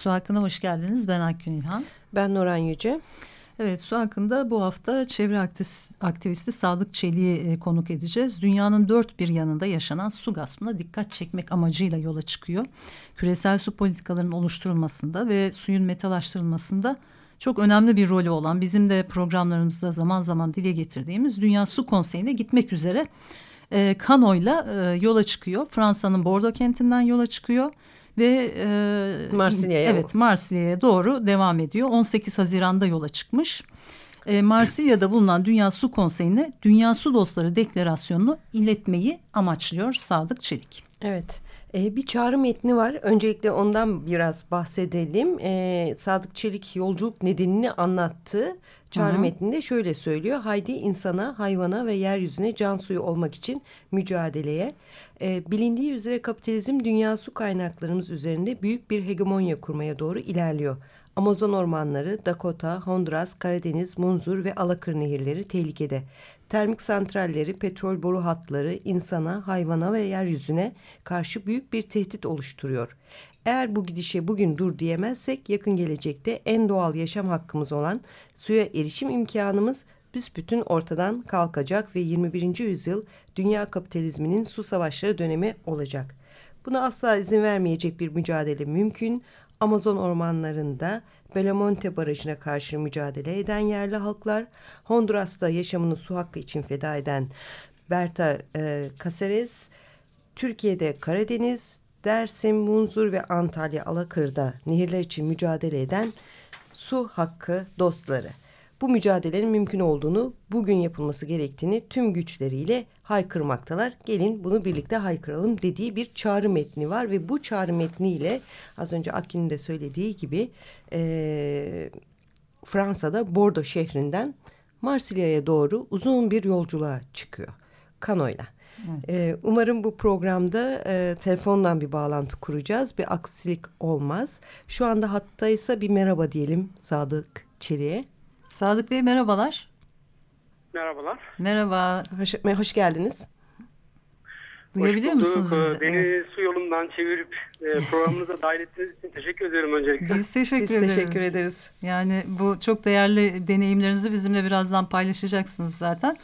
Su hakkında hoş geldiniz. Ben Akgün İlhan. Ben Nuran Yüce. Evet su hakkında bu hafta çevre aktivisti Sadık Çelik'i e, konuk edeceğiz. Dünyanın dört bir yanında yaşanan su gaspına dikkat çekmek amacıyla yola çıkıyor. Küresel su politikalarının oluşturulmasında ve suyun metalaştırılmasında çok önemli bir rolü olan bizim de programlarımızda zaman zaman dile getirdiğimiz Dünya Su Konseyi'ne gitmek üzere e, kanoyla e, yola çıkıyor. Fransa'nın Bordeaux kentinden yola çıkıyor ve e, Marsilya'ya evet Marsilya'ya doğru devam ediyor. 18 Haziran'da yola çıkmış. E, Marsilya'da bulunan Dünya Su Konseyi'ne Dünya Su Dostları Deklarasyonu'nu iletmeyi amaçlıyor Sadık Çelik. Evet. Ee, bir çağrı metni var. Öncelikle ondan biraz bahsedelim. Ee, Sadık Çelik yolculuk nedenini anlattı. Çağrı Hı -hı. metninde şöyle söylüyor. Haydi insana, hayvana ve yeryüzüne can suyu olmak için mücadeleye. Ee, bilindiği üzere kapitalizm dünya su kaynaklarımız üzerinde büyük bir hegemonya kurmaya doğru ilerliyor. Amazon ormanları, Dakota, Honduras, Karadeniz, Munzur ve Alakır nehirleri tehlikede termik santralleri, petrol boru hatları insana, hayvana ve yeryüzüne karşı büyük bir tehdit oluşturuyor. Eğer bu gidişe bugün dur diyemezsek yakın gelecekte en doğal yaşam hakkımız olan suya erişim imkanımız büsbütün ortadan kalkacak ve 21. yüzyıl dünya kapitalizminin su savaşları dönemi olacak. Buna asla izin vermeyecek bir mücadele mümkün. Amazon ormanlarında Belamonte Barajı'na karşı mücadele eden yerli halklar, Honduras'ta yaşamını su hakkı için feda eden Berta e, Caceres, Türkiye'de Karadeniz, Dersim, Munzur ve Antalya Alakır'da nehirler için mücadele eden su hakkı dostları bu mücadelenin mümkün olduğunu, bugün yapılması gerektiğini tüm güçleriyle haykırmaktalar. Gelin bunu birlikte haykıralım dediği bir çağrı metni var ve bu çağrı metniyle az önce Akgün'ün de söylediği gibi e, Fransa'da Bordeaux şehrinden Marsilya'ya doğru uzun bir yolculuğa çıkıyor kanoyla. Evet. Ee, umarım bu programda e, telefondan bir bağlantı kuracağız. Bir aksilik olmaz. Şu anda hattaysa bir merhaba diyelim Sadık Çelik'e. Sadık Bey merhabalar. Merhabalar. Merhaba. Hoş, hoş geldiniz. Duyabiliyor musunuz bizi? Beni evet. su yolundan çevirip e, programınıza dahil ettiğiniz için teşekkür ederim öncelikle. Biz teşekkür Biz ederiz. teşekkür ederiz. Yani bu çok değerli deneyimlerinizi bizimle birazdan paylaşacaksınız zaten.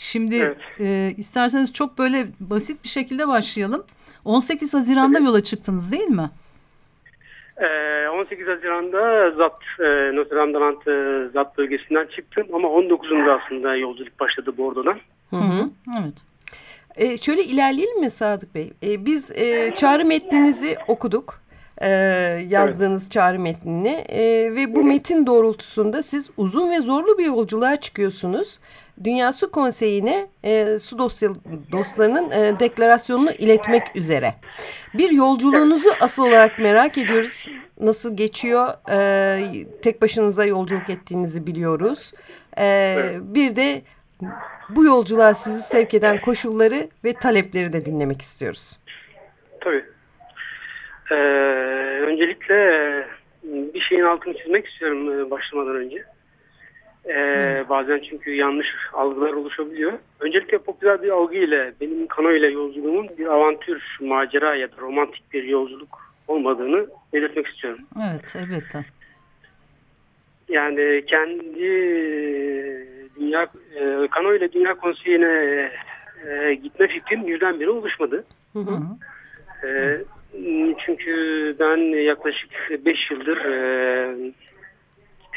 Şimdi evet. e, isterseniz çok böyle basit bir şekilde başlayalım. 18 Haziran'da evet. yola çıktınız değil mi? 18 ee, Haziran'da Zat, e, Notre Dame'dan e, Zat bölgesinden çıktım ama 19'unda aslında yolculuk başladı Bordo'dan. Hı hı, evet. Ee, şöyle ilerleyelim mi Sadık Bey? Ee, biz e, çağrı metninizi okuduk. E, yazdığınız evet. çağrı metnini e, ve bu metin doğrultusunda siz uzun ve zorlu bir yolculuğa çıkıyorsunuz. Dünya Su Konseyi'ne e, su dosya, dostlarının e, deklarasyonunu iletmek üzere. Bir yolculuğunuzu asıl olarak merak ediyoruz. Nasıl geçiyor? E, tek başınıza yolculuk ettiğinizi biliyoruz. E, bir de bu yolculuğa sizi sevk eden koşulları ve talepleri de dinlemek istiyoruz. Tabii. Ee, öncelikle bir şeyin altını çizmek istiyorum e, başlamadan önce. Ee, bazen çünkü yanlış algılar oluşabiliyor. Öncelikle popüler bir algı ile benim kano ile yolculuğumun bir avantür, macera ya da romantik bir yolculuk olmadığını belirtmek istiyorum. Evet, elbette. Yani kendi dünya e, kano ile dünya konseyine e, gitme fikrim birdenbire oluşmadı. Hı hı. E, çünkü ben yaklaşık 5 yıldır e,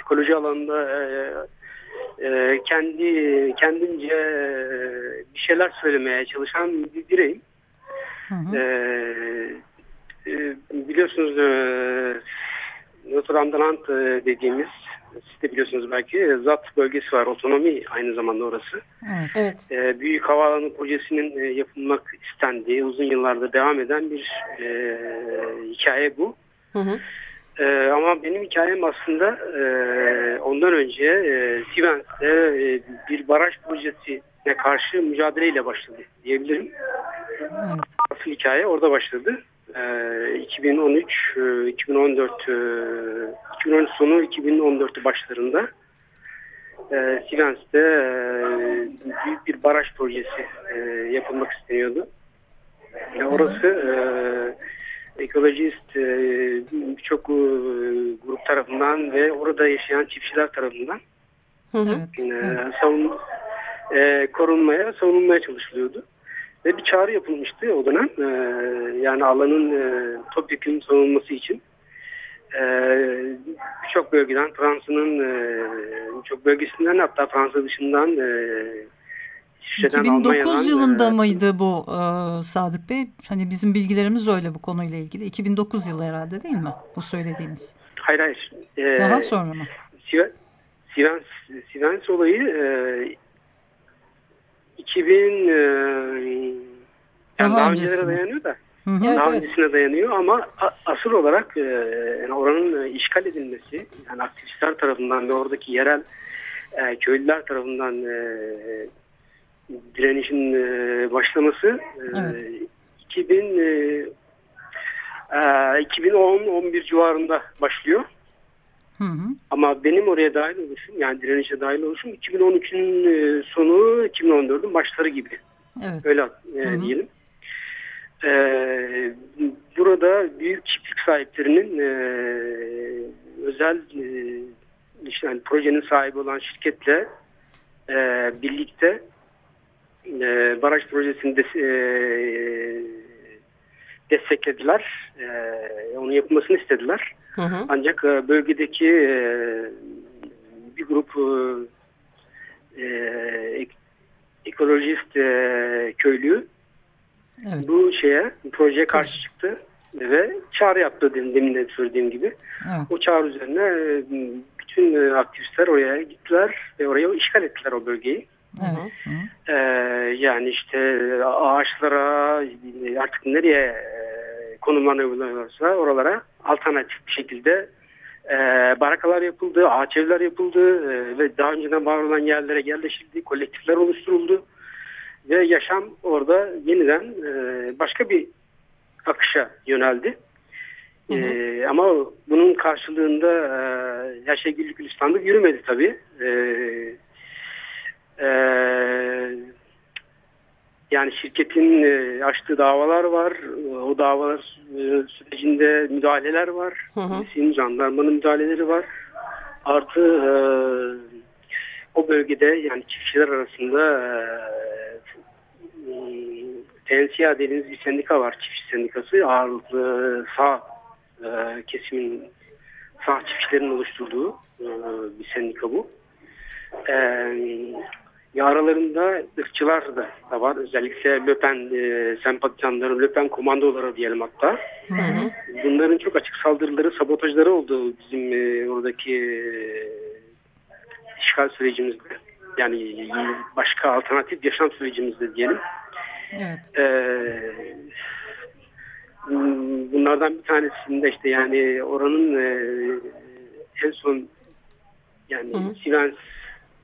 psikoloji alanında e, e, kendi kendince e, bir şeyler söylemeye çalışan bir bireyim. Hı hı. E, e, biliyorsunuz e, Notre Dame e, dediğimiz siz de biliyorsunuz belki ZAT bölgesi var. Otonomi aynı zamanda orası. Evet. Evet. E, büyük havaalanı projesinin e, yapılmak istendiği uzun yıllarda devam eden bir e, hikaye bu. Hı hı. E, ama benim hikayem aslında e, ondan önce e, Sivens'te e, bir baraj projesine karşı mücadeleyle başladı diyebilirim. Evet. Asıl hikaye orada başladı. E, 2013, e, 2014, e, 2013 sonu 2014 başlarında e, Sivens'te e, büyük bir baraj projesi e, yapılmak isteniyordu. E, orası e, ekolojist e, birçok e, grup tarafından ve orada yaşayan çiftçiler tarafından Hı hı. Evet. e, evet. savun, e, korunmaya, savunulmaya çalışılıyordu. Ve bir çağrı yapılmıştı o dönem. E, yani alanın e, topyekun savunulması için. E, birçok bölgeden, Fransa'nın e, birçok bölgesinden hatta Fransa dışından e, İsviçre'den, 2009 Almanya'dan, yılında e, mıydı bu e, Sadık Bey? Hani bizim bilgilerimiz öyle bu konuyla ilgili. 2009 yılı herhalde değil mi bu söylediğiniz? Hayır hayır. E, Daha sonra mı? Siven- Sivens, Sivens olayı e, 2000 e, yani Daha daha, öncesi öncelere mi? dayanıyor da Hı hı. Evet, daha evet. öncesine dayanıyor ama asıl olarak e, yani oranın e, işgal edilmesi yani aktivistler tarafından ve oradaki yerel e, köylüler tarafından e, direnişin e, başlaması e, Evet. 2000 e, e, 2010-11 civarında başlıyor. Hı hı. Ama benim oraya dahil oluşum yani direnişe dahil oluşum 2013'ün e, sonu 2014'ün başları gibi. Evet. Öyle e, Hı hı. diyelim. E, burada büyük çiftlik sahiplerinin e, özel e, işte yani projenin sahibi olan şirketle e, birlikte e, baraj projesini de, e, desteklediler. E, onun yapılmasını istediler. Hı hı. Ancak e, bölgedeki e, bir grup e, ek- ekolojist e, köylü Evet. bu şeye bu projeye karşı çıktı ve çağrı yaptı demin, demin de söylediğim gibi. Evet. O çağrı üzerine e, bütün e, aktivistler oraya gittiler ve oraya işgal ettiler o bölgeyi. Evet. Ee, yani işte ağaçlara artık nereye e, konumlanıyorlarsa oralara alternatif bir şekilde e, barakalar yapıldı, ağaç evler yapıldı e, ve daha önceden var olan yerlere yerleşildi, kolektifler oluşturuldu ve yaşam orada yeniden e, başka bir akışa yöneldi. Hı hı. E, ama bunun karşılığında e, her şey güllük gülistanlık yürümedi tabii. E, e, yani şirketin e, açtığı davalar var. O davalar e, sürecinde müdahaleler var. Polisin, jandarmanın müdahaleleri var. Artı e, o bölgede yani çiftçiler arasında e, TNCA dediğimiz bir sendika var. Çiftçi sendikası. Ağırlıklı sağ e, kesimin sağ çiftçilerin oluşturduğu e, bir sendika bu. E, ya aralarında ırkçılar da, da var. Özellikle Löpen e, sempatizanları, Löpen komandoları diyelim hatta. Hı hı. Bunların çok açık saldırıları, sabotajları oldu bizim e, oradaki e, işgal sürecimizde. Yani başka alternatif yaşam sürecimizde diyelim. Evet. Ee, bunlardan bir tanesinde işte yani oranın e, en son yani Hı hı.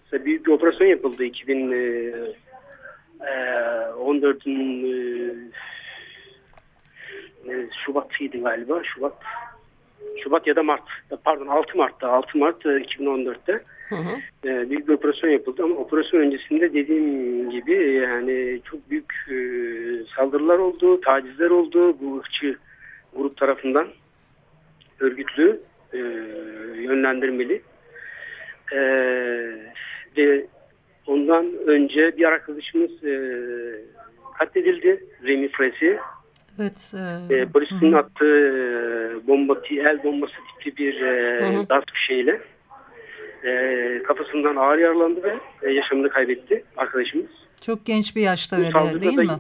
Sivens'e büyük bir operasyon yapıldı 2014'ün e, Şubat'ıydı galiba Şubat Şubat ya da Mart pardon 6 Mart'ta 6 Mart e, 2014'te Hı hı. e, büyük bir operasyon yapıldı ama operasyon öncesinde dediğim gibi yani çok büyük e, saldırılar oldu, tacizler oldu bu ırkçı grup tarafından örgütlü, e, yönlendirmeli. Ve ondan önce bir arkadaşımız e, katledildi, Remi Fresi. Evet. E, E, polisin hı hı. attığı e, bomba, el bombası tipli bir e, Hı gaz fişeğiyle e, kafasından ağır yaralandı ve e, yaşamını kaybetti arkadaşımız. Çok genç bir yaşta Bu değil da- mi?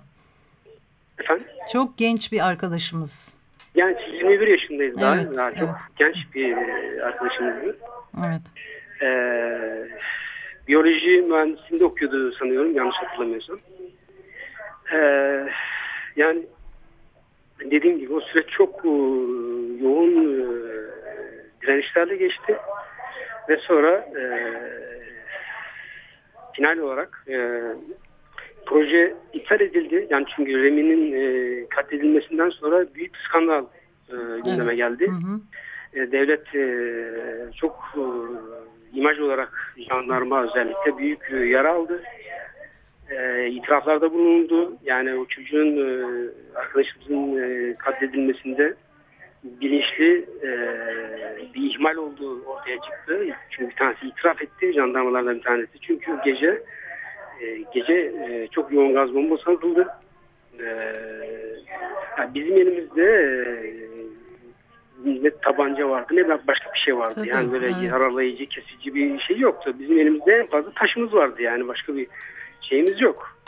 Efendim? Çok genç bir arkadaşımız. Yani 21 yaşındayız daha. Evet, daha çok evet. genç bir e, arkadaşımızdı. Evet. E, biyoloji mühendisliğinde okuyordu sanıyorum yanlış hatırlamıyorsam. E, yani dediğim gibi o süreç çok e, yoğun e, direnişlerle geçti ve sonra e, final olarak e, proje iptal edildi. Yani çünkü Remi'nin e, katledilmesinden sonra büyük bir skandal e, gündeme evet. geldi. Hı hı. E, devlet e, çok e, imaj olarak jandarma özellikle büyük e, yara aldı. E, itiraflarda bulundu. Yani o çocuğun e, arkadaşımızın e, katledilmesinde bilinçli e, bir ihmal olduğu ortaya çıktı. Çünkü bir tanesi itiraf etti jandarmalardan bir tanesi. Çünkü gece e, gece e, çok yoğun gaz bombası atıldı. E, yani bizim elimizde e, ne tabanca vardı ne başka bir şey vardı. Tabii, yani böyle evet. yaralayıcı, kesici bir şey yoktu. Bizim elimizde en fazla taşımız vardı yani başka bir şeyimiz yok.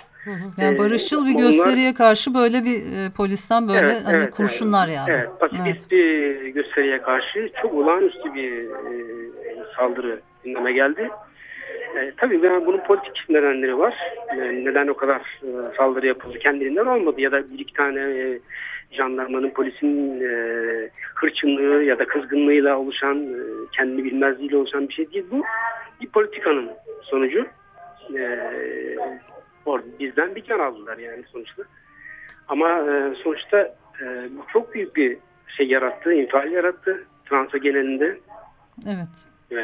Yani barışçıl bir gösteriye karşı böyle bir e, polisten böyle evet, hani evet, kurşunlar evet. yani. Evet, pasifist evet. bir gösteriye karşı çok olağanüstü bir e, saldırı gündeme geldi. E, tabii yani bunun politik nedenleri var. E, neden o kadar e, saldırı yapıldı kendiliğinden olmadı ya da bir iki tane e, jandarmanın polisin e, hırçınlığı ya da kızgınlığıyla oluşan e, kendini bilmezliğiyle oluşan bir şey değil bu. Bir politikanın sonucu. E, orada bizden bir can aldılar yani sonuçta. Ama e, sonuçta e, bu çok büyük bir şey yarattı, infial yarattı Fransa genelinde. Evet. E,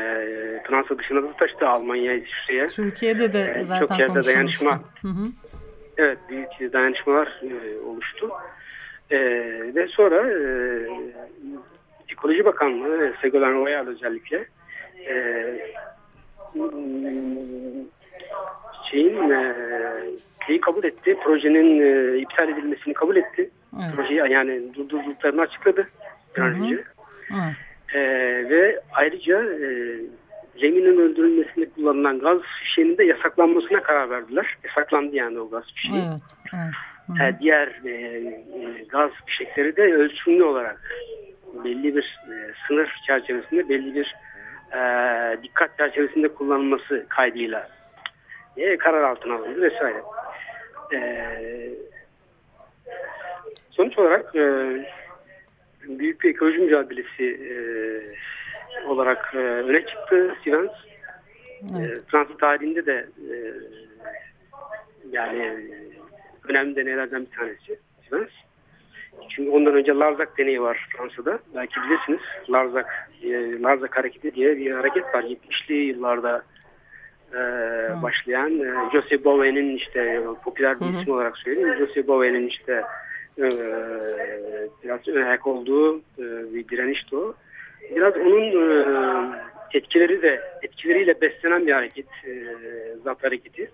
Fransa dışına da taştı Almanya, İsviçre'ye. Türkiye'de de e, zaten Çok yerde dayanışma. Hı hı. Evet, büyük dayanışmalar e, oluştu. E, ve sonra e, Ekoloji Bakanlığı, Segolen Royal özellikle e, şeyin e, şeyi kabul etti. Projenin e, iptal edilmesini kabul etti. Evet. Projeyi yani durdurduklarını açıkladı bir an önce. E, ve ayrıca e, Remi'nin öldürülmesinde kullanılan gaz fişeğinin de yasaklanmasına karar verdiler. Yasaklandı yani o gaz fişeği. Evet, evet. E, diğer e, e, gaz fişekleri de ölçümlü olarak belli bir e, sınır çerçevesinde belli bir e, dikkat çerçevesinde kullanılması kaydıyla e, karar altına alındı vesaire. E, sonuç olarak e, büyük bir ekoloji mücadelesi e, olarak e, öne çıktı Sivens. Evet. E, Fransız tarihinde de e, yani önemli deneylerden bir tanesi. Çünkü ondan önce Larzak deneyi var Fransa'da. Belki bilirsiniz. Larzak, e, Larzak hareketi diye bir hareket var. 70'li yıllarda e, başlayan e, Joseph Bowen'in işte popüler bir isim olarak söyleyeyim. Joseph Bowen'in işte e, biraz önayak olduğu e, bir direnişti o. Biraz onun e, etkileri de etkileriyle beslenen bir hareket e, zat hareketi.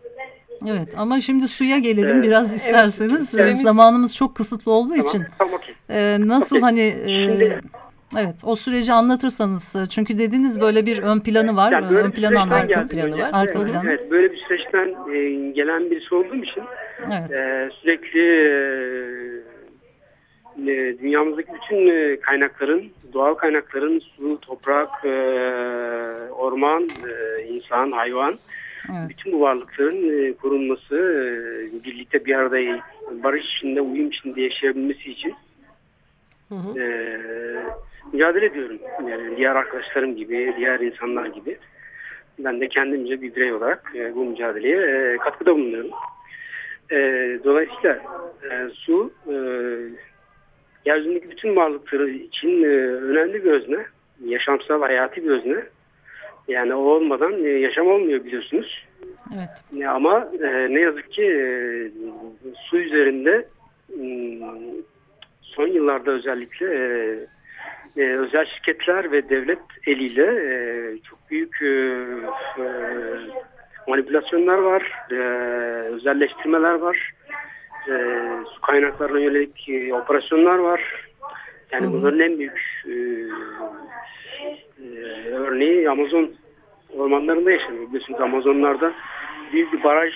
Evet ama şimdi suya gelelim evet. biraz isterseniz. Evet. Zamanımız çok kısıtlı olduğu tamam, için. Tamam, okay. e, nasıl okay. hani e, şimdi, Evet o süreci anlatırsanız çünkü dediniz böyle bir ön planı var. Yani ön planı arka planı var. Arka evet, planı. Evet böyle bir süreçten e, gelen birisi olduğum için evet. e, sürekli e, dünyamızdaki bütün e, kaynakların, doğal kaynakların su, toprak, e, orman, e, insan, hayvan evet. bütün bu varlıkların e, korunması, e, birlikte bir arada barış içinde, uyum içinde yaşayabilmesi için hı hı. E, mücadele ediyorum. Yani diğer arkadaşlarım gibi, diğer insanlar gibi. Ben de kendimce bir birey olarak e, bu mücadeleye e, katkıda bulunuyorum. E, dolayısıyla e, su e, yeryüzündeki bütün varlıkları için e, önemli bir özne. Yaşamsal, hayati bir özne. Yani o olmadan e, yaşam olmuyor biliyorsunuz. Evet. E, ama e, ne yazık ki e, su üzerinde e, son yıllarda özellikle e, e, özel şirketler ve devlet eliyle e, çok büyük e, e, manipülasyonlar var, e, özelleştirmeler var, e, su kaynaklarına yönelik e, operasyonlar var. Yani bunların en büyük e, e, örneği Amazon ormanlarında yaşanıyor. Biliyorsunuz Amazonlarda büyük bir baraj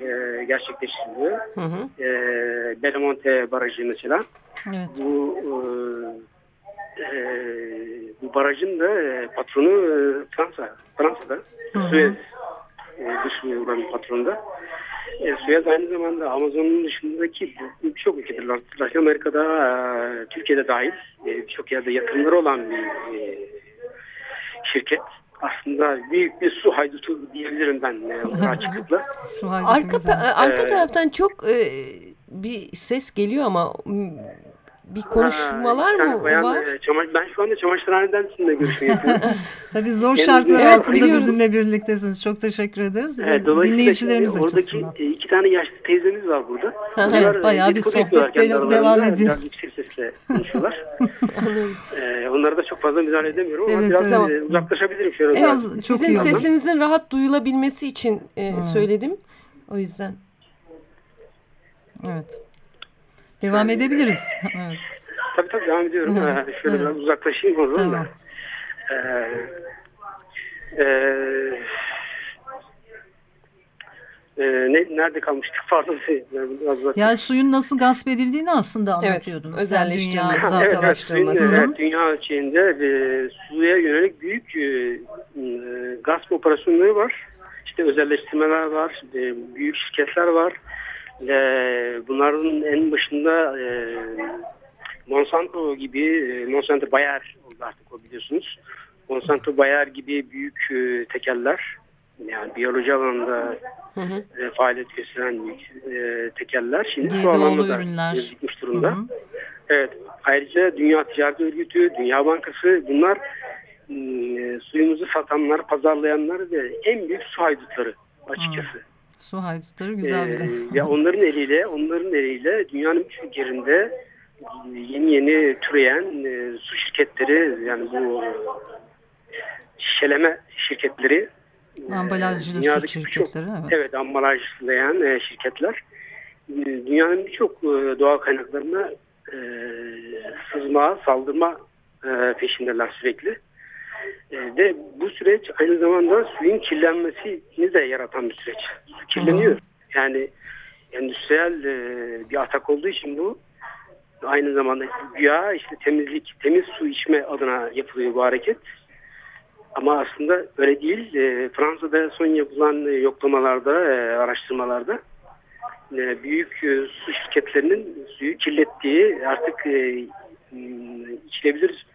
e, gerçekleştiriliyor. Hı hı. E, Belamonte Barajı mesela. Evet. Bu e, e, bu barajın da e, patronu e, Fransa. Fransa'da. Suez e, dış buranın patronu E, Suez aynı zamanda Amazon'un dışındaki birçok ülkede, Latin Amerika'da, e, Türkiye'de dahil e, birçok yerde yatırımları olan bir e, şirket. Aslında büyük bir su haydutu diyebilirim ben e, açıklıkla. su arka, arka ee, taraftan çok e, bir ses geliyor ama bir konuşmalar ha, mı var? E, ben şu anda çamaşırhaneden sizinle görüşme yapıyorum. Tabii zor şartlar evet, altında biliyoruz. bizimle birliktesiniz. Çok teşekkür ederiz. Evet, Dinleyicilerimiz açısından. Oradaki iki tane yaşlı teyzemiz var burada. evet, bayağı bir sohbet de, devam ediyor. Biraz yüksek sesle konuşuyorlar. ee, onlara da çok fazla müdahale edemiyorum ama evet, biraz evet. E, uzaklaşabilirim. Şöyle evet, sizin sesinizin rahat duyulabilmesi için e, hmm. söyledim. O yüzden. Evet. Devam edebiliriz. evet. Tabii tabii devam ediyorum. Hı, Şöyle evet. biraz uzaklaşayım oradan tamam. da. Ee, e, e, ne, nerede kalmıştık pardon. Biraz yani suyun nasıl gasp edildiğini aslında anlatıyordunuz. Evet, özelleştirilmesi, dünya, evet, evet, suyun, evet, dünya ölçeğinde e, suya yönelik büyük e, e, gasp operasyonları var. İşte özelleştirmeler var, e, büyük şirketler var. E, bunların en başında e, Monsanto gibi, e, Monsanto Bayer oldu artık o biliyorsunuz. Monsanto Bayer gibi büyük e, tekeller, yani biyoloji alanında hı hı. E, faaliyet gösteren büyük e, tekeller şimdi su alanında da gitmiş durumda. Hı hı. Evet, ayrıca Dünya Ticaret Örgütü, Dünya Bankası bunlar e, suyumuzu satanlar, pazarlayanlar ve en büyük su haydutları açıkçası. Hı. Su haydutları güzel bir. Ee, ya onların eliyle, onların eliyle dünyanın birçok yerinde yeni yeni türeyen e, su şirketleri yani bu şişeleme şirketleri e, ambalajlı su şirketleri evet. evet ambalajlayan e, şirketler e, dünyanın birçok e, doğal kaynaklarına e, sızma, saldırma e, peşindeler sürekli. E, ve bu süreç aynı zamanda suyun kirlenmesini de yaratan bir süreç. Su kirleniyor. Yani endüstriyel e, bir atak olduğu için bu aynı zamanda güya işte temizlik, temiz su içme adına yapılıyor bu hareket. Ama aslında öyle değil. E, Fransa'da son yapılan e, yoklamalarda, araştırmalarda büyük su şirketlerinin suyu kirlettiği artık e, içilebilir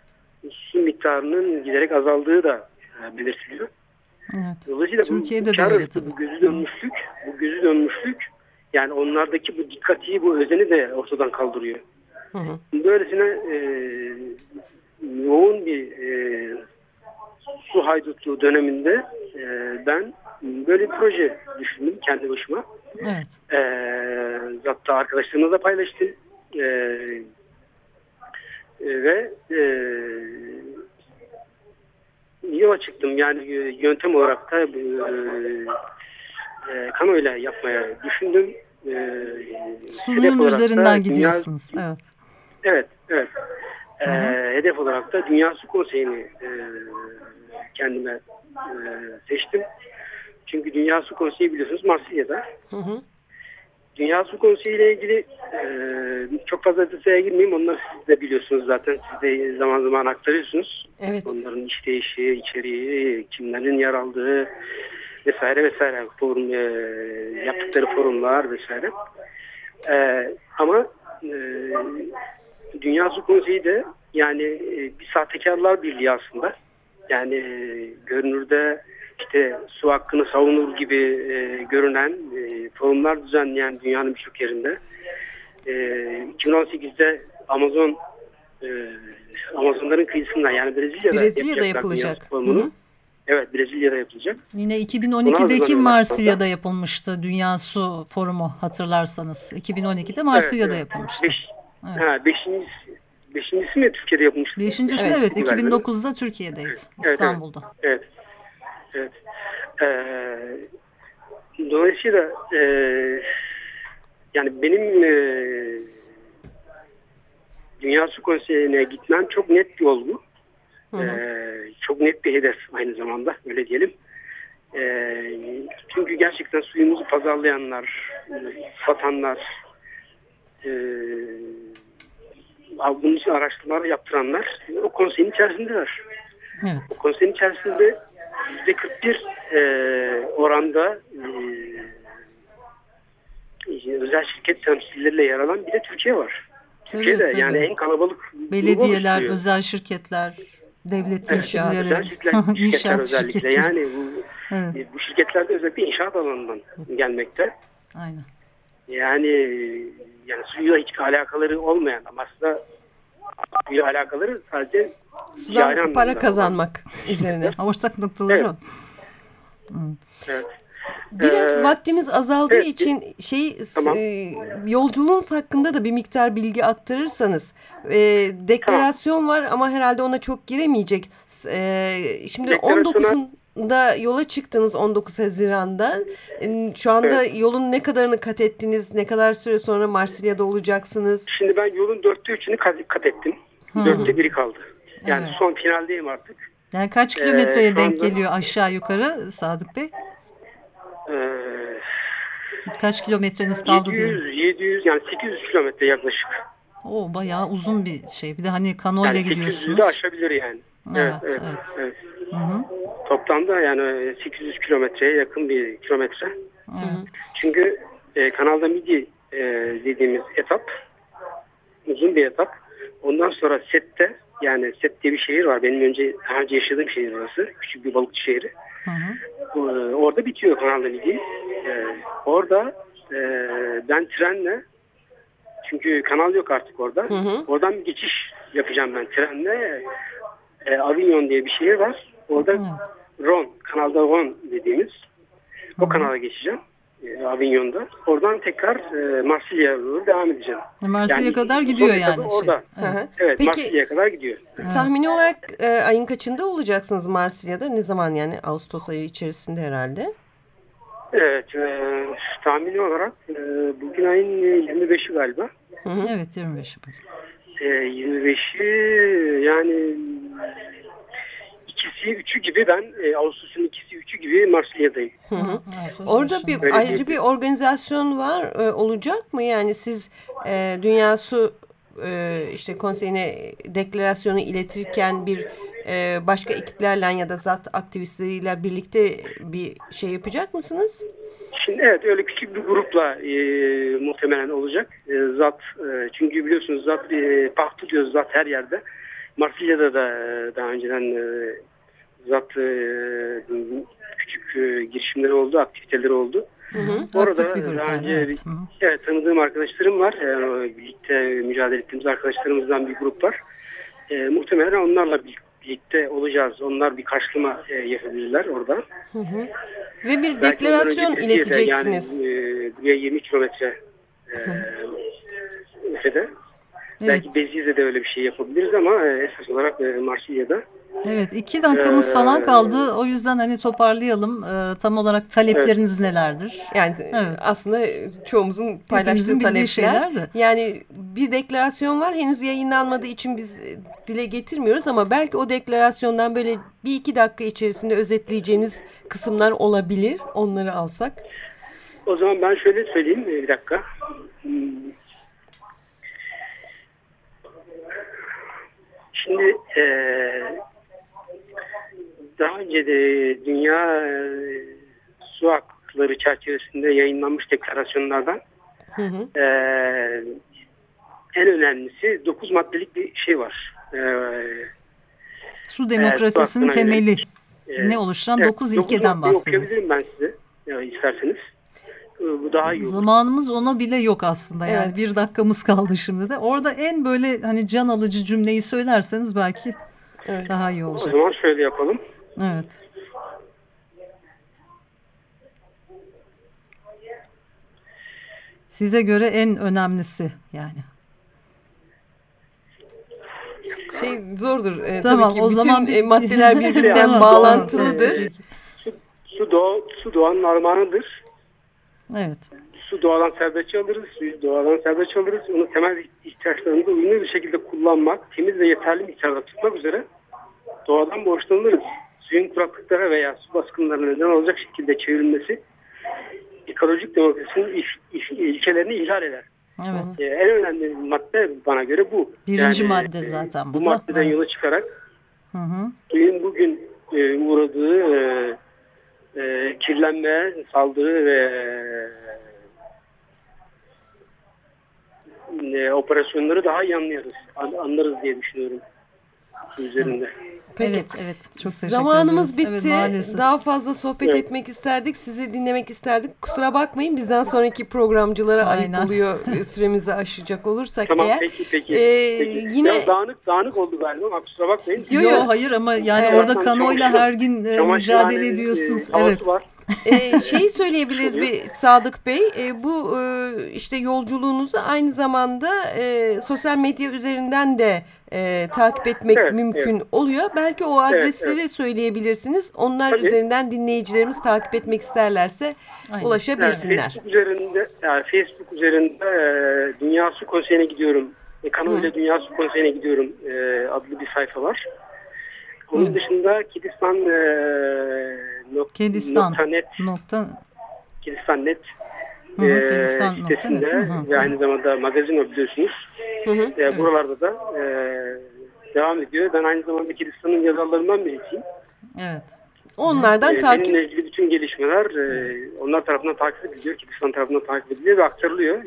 su miktarının giderek azaldığı da e, belirtiliyor. Evet. Dolayısıyla Türkiye'de bu, de öyle tabii. Bu gözü dönmüşlük, bu gözü dönmüşlük yani onlardaki bu dikkati, bu özeni de ortadan kaldırıyor. Hı hı. Böylesine e, yoğun bir e, su haydutluğu döneminde e, ben böyle bir proje düşündüm kendi başıma. Evet. E, hatta arkadaşlarımla da paylaştım. E, e, ve e, yola çıktım. Yani e, yöntem olarak da e, e, kano ile yapmaya düşündüm. E, Sunum üzerinden gidiyorsunuz. Dünya, evet. Evet, evet. E, hedef olarak da Dünya Su Konseyi'ni e, kendime e, seçtim. Çünkü Dünya Su Konseyi biliyorsunuz Marsilya'da. Hı hı. Dünya Su Konseyi ile ilgili e, çok fazla detaya girmeyeyim. Onları siz de biliyorsunuz zaten. Siz de zaman zaman aktarıyorsunuz. Evet. Onların işleyişi, içeriği, kimlerin yer aldığı vesaire vesaire. Forum, e, yaptıkları forumlar vesaire. E, ama e, Dünya Su Konseyi de yani e, bir sahtekarlar birliği aslında. Yani e, görünürde işte su hakkını savunur gibi e, görünen e, forumlar düzenleyen dünyanın birçok yerinde. E, 2018'de Amazon e, Amazonların kıyısından yani Brezilya'da, Brezilya'da yapılacak. Hı Evet Brezilya'da yapılacak. Yine 2012'deki Marsilya'da yapılmıştı Dünya Su Forumu hatırlarsanız. 2012'de Marsilya'da evet, yapılmıştı. Beş, evet. Ha, beşincisi, beşincisi mi Türkiye'de yapılmıştı? Beşincisi evet, evet 2009'da Türkiye'deydi evet, İstanbul'da. Evet, evet. Ee, dolayısıyla e, yani benim e, Dünya Su Konseyi'ne gitmem çok net bir olgu. Ee, çok net bir hedef aynı zamanda öyle diyelim. Ee, çünkü gerçekten suyumuzu pazarlayanlar, satanlar, e, bunun için araştırmalar yaptıranlar o konseyin içerisindeler. Evet. O konseyin içerisinde yüzde 41 e, oranda e, özel şirket temsilleriyle yer alan bir de Türkiye var. Türkiye'de tabii. yani en kalabalık belediyeler, özel şirketler, devlet Evet, ilişkileri, özel şirketler, şirketler inşaat özellikle şirketleri. yani bu, Evet, bu şirketlerde özellikle inşaat alanından gelmekte. aynen. Yani yani suyla hiç alakaları olmayan ama aslında ile alakaları sadece sudan para kazanmak üzerine. Ortak noktaları evet. o. Biraz ee, vaktimiz azaldığı evet, için şey tamam. e, yolculuğunuz hakkında da bir miktar bilgi aktarırsanız e, deklarasyon tamam. var ama herhalde ona çok giremeyecek. E, şimdi 19'un da yola çıktınız 19 Haziran'da. Şu anda evet. yolun ne kadarını kat ettiniz? Ne kadar süre sonra Marsilya'da olacaksınız? Şimdi ben yolun dörtte üçünü kat, ettim. Hmm. Dörtte biri kaldı. Yani evet. son finaldeyim artık. Yani kaç kilometreye ee, denk anda... geliyor aşağı yukarı Sadık Bey? Ee, kaç kilometreniz kaldı 700, diye? 700 yani 800 kilometre yaklaşık. O bayağı uzun bir şey. Bir de hani kanoyla yani gidiyorsunuz. 800'ü de aşabilir yani. Evet, evet. evet. evet. Hı hı. Toplamda yani 800 kilometreye yakın bir kilometre. Çünkü e, kanalda midi e, dediğimiz etap uzun bir etap. Ondan sonra Set'te yani Set diye bir şehir var. Benim önce daha önce yaşadığım şehir orası. Küçük bir balıkçı şehri. Hı hı. Ee, orada bitiyor kanalda midi. Ee, orada e, ben trenle çünkü kanal yok artık orada. Hı hı. Oradan bir geçiş yapacağım ben trenle. E, Avignon diye bir şehir var. Orada Evet. Ron, kanalda Ron dediğimiz o kanala geçeceğim. E, Avignon'da. Oradan tekrar e, Marsilya'ya doğru devam edeceğim. Marsilya Yani kadar gidiyor yani. şey. Orada. Hı hı. Evet Peki Marsilya'ya kadar gidiyor. tahmini olarak e, ayın kaçında olacaksınız Marsilya'da? Ne zaman yani? Ağustos ayı içerisinde herhalde. Evet e, tahmini olarak e, bugün ayın 25'i galiba. Evet 25 Şubat. E, 25'i yani ikisi üçü gibi ben e, Ağustos'un ikisi üçü gibi Marsilya'dayım. Hı hı. Orada bir Öyle ayrıca değil. bir organizasyon var e, olacak mı? Yani siz e, Dünya Su e, işte konseyine deklarasyonu iletirken bir e, başka ekiplerle ya da zat aktivistleriyle birlikte bir şey yapacak mısınız? Şimdi evet öyle küçük bir grupla e, muhtemelen olacak. E, zat e, çünkü biliyorsunuz zat e, pahtı diyoruz zat her yerde. Marsilya'da da e, daha önceden e, zat e, küçük e, girişimleri oldu, aktiviteleri oldu. Orada Aktif bir grup daha önce evet. bir- Hı hı. evet, tanıdığım arkadaşlarım var. Yani birlikte mücadele ettiğimiz arkadaşlarımızdan bir grup var. E, muhtemelen onlarla bir- birlikte olacağız. Onlar bir karşılama e, yapabilirler orada. Ve bir Belki deklarasyon ileteceksiniz. Yani, e, buraya 20 kilometre e, ötede. Belki Evet. Bezir'de öyle bir şey yapabiliriz ama e, esas olarak e, Marsilya'da. Evet iki dakikamız Ee, falan kaldı. O yüzden hani toparlayalım. Ee, tam olarak talepleriniz nelerdir? Yani Evet. aslında çoğumuzun paylaştığı talepler. şeyler de. Yani bir deklarasyon var henüz yayınlanmadığı için biz e, dile getirmiyoruz ama belki o deklarasyondan böyle bir iki dakika içerisinde özetleyeceğiniz kısımlar olabilir. Onları alsak. O zaman ben şöyle söyleyeyim e, bir dakika. Hmm. Şimdi e, daha önce de dünya e, su hakları çerçevesinde yayınlanmış deklarasyonlardan Hı hı. e, en önemlisi 9 maddelik bir şey var. E, Su demokrasisinin Evet, temeli. e, Ne oluşturan evet, ilkeden bahsediyoruz. Okuyabilirim ben size ya, isterseniz. E, Bu daha iyi olur. Zamanımız ona bile yok aslında yani Evet. bir dakikamız kaldı şimdi de. Orada en böyle hani can alıcı cümleyi söylerseniz belki Evet. daha iyi O olacak. zaman şöyle yapalım. Evet. Size göre en önemlisi yani. Şey zordur. e, Tamam tabii ki o bütün zaman e, maddeler birbirinden Tamam, bağlantılıdır. Tamam, Su, su, doğa, su doğanın armağanıdır. Evet. Su doğadan serbestçe alırız, suyu doğadan serbestçe alırız. Onu temel ihtiyaçlarımızı uyumlu bir şekilde kullanmak, temiz ve yeterli miktarda tutmak üzere doğadan borçlanırız. Suyun kuraklıklara veya su baskınlarına neden olacak şekilde çevrilmesi ekolojik demokrasinin il- il- ilkelerini ihlal eder. Evet. Ee, en önemli madde bana göre bu. Birinci Yani, madde e, zaten bu Bu da, maddeden evet. yola çıkarak Hı hı. suyun bugün e, uğradığı e, e, kirlenme, saldırı ve e, operasyonları daha iyi anlıyoruz, an, anlarız diye düşünüyorum üzerinde. Peki. Evet, evet. Çok teşekkür Zamanımız ederiz. bitti. Evet, maalesef. Daha fazla sohbet Evet. etmek isterdik. Sizi dinlemek isterdik. Kusura bakmayın bizden sonraki programcılara Aynen. ayıp oluyor e, süremizi aşacak olursak Tamam eğer. peki peki. Ee, peki. yine- Biraz dağınık dağınık oldu galiba ama kusura bakmayın. Yo, Yo, yo. hayır ama yani Evet. orada kanoyla her gün e, mücadele e, ediyorsunuz. havası Evet. var. Ee, şeyi söyleyebiliriz bir Sadık Bey. Ee, bu e, işte yolculuğunuzu aynı zamanda e, sosyal medya üzerinden de e, takip etmek Evet, mümkün oluyor. Belki o adresleri evet. söyleyebilirsiniz. Onlar Tabii. üzerinden dinleyicilerimiz takip etmek isterlerse Aynen. Yani ulaşabilsinler. Facebook üzerinde, yani Facebook üzerinde e, Dünya Su Konseyi'ne gidiyorum. E, ile Dünya Su Konseyi'ne gidiyorum e, adlı bir sayfa var. Onun Hı. dışında Kidistan e, nok, Kedistan nokta net, nokta Kidistan net Hı hı, e, Kedistan nokta net, sitesinde hı hı. ve aynı zamanda magazin biliyorsunuz. Hı hı. E, Buralarda da e, devam ediyor. Ben aynı zamanda Kidistan'ın yazarlarından birisiyim. evet. Onlardan E, takip benimle ilgili bütün gelişmeler e, onlar tarafından takip ediliyor. Kidistan tarafından takip ediliyor ve aktarılıyor.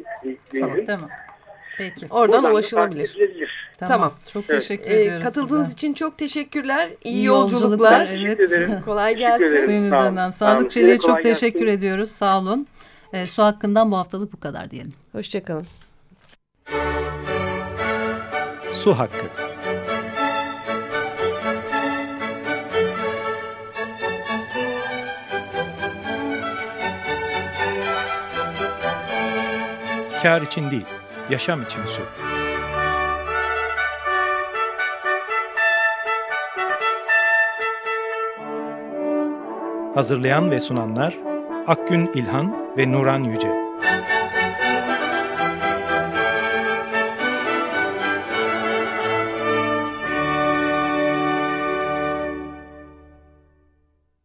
Tamam, tamam. Peki. oradan Buradan da ulaşılabilir. Tamam. Tamam. Çok Evet. teşekkür Ee, ediyoruz katıldığınız size. için çok teşekkürler. İyi, İyi yolculuklar. yolculuklar. Evet. Kolay gelsin. Suyun üzerinden. Size Çelik'e çok gelsin. teşekkür ediyoruz. Sağ olun. Ee, su hakkından bu haftalık bu kadar diyelim. Hoşçakalın. Su hakkı. Kar için değil, yaşam için su. Hazırlayan ve sunanlar Akgün İlhan ve Nuran Yüce.